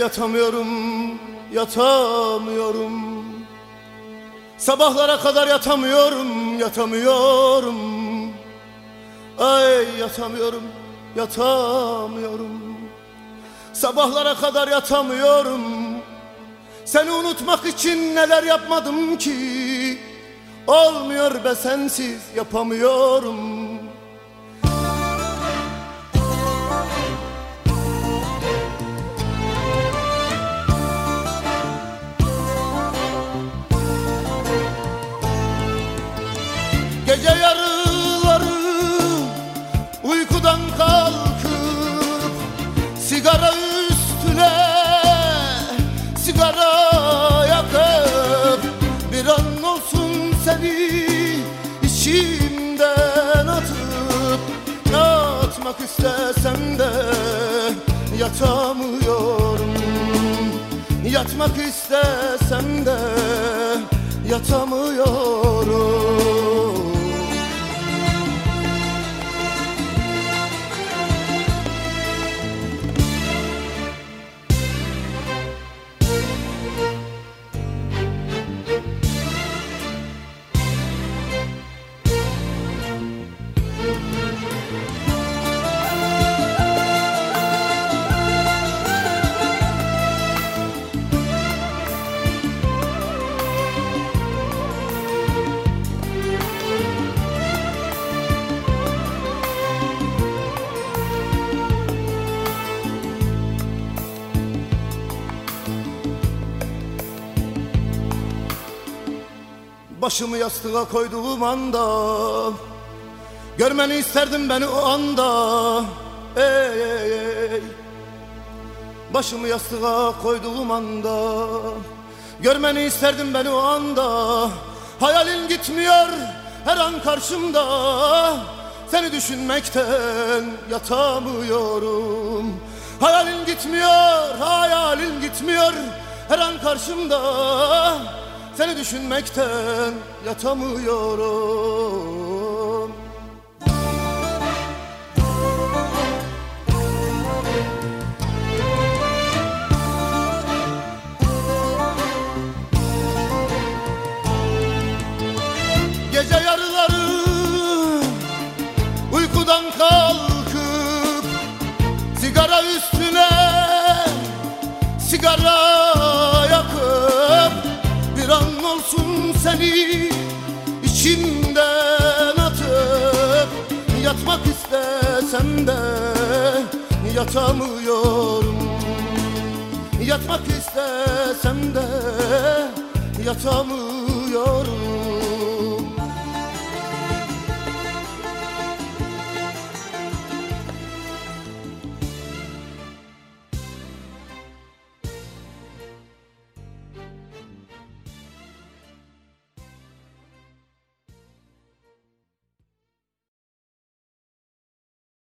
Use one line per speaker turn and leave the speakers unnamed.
Yatamıyorum, yatamıyorum. Sabahlara kadar yatamıyorum, yatamıyorum. Ay yatamıyorum, yatamıyorum. Sabahlara kadar yatamıyorum. Seni unutmak için neler yapmadım ki? Olmuyor be sensiz yapamıyorum Gece yarıları uykudan kalkıp Sigara üstüne sigara yakıp Bir an olsun seni içimden atıp Yatmak istesem de yatamıyorum. Yatmak istesem de yatamıyorum Başımı yastığa koyduğum anda Görmeni isterdim beni o anda. Ey ey ey. Başımı yastığa koyduğum anda Görmeni isterdim beni o anda. Hayalin gitmiyor her an karşımda. Seni düşünmekten yatamıyorum. Hayalin gitmiyor, hayalin gitmiyor Her an karşımda Seni düşünmekten yatamıyorum. Gece yarıları uykudan kalkıp Sigara üstüne sigara seni içimden atıp Yatmak istesem de yatamıyorum. Yatmak istesem de yatamıyorum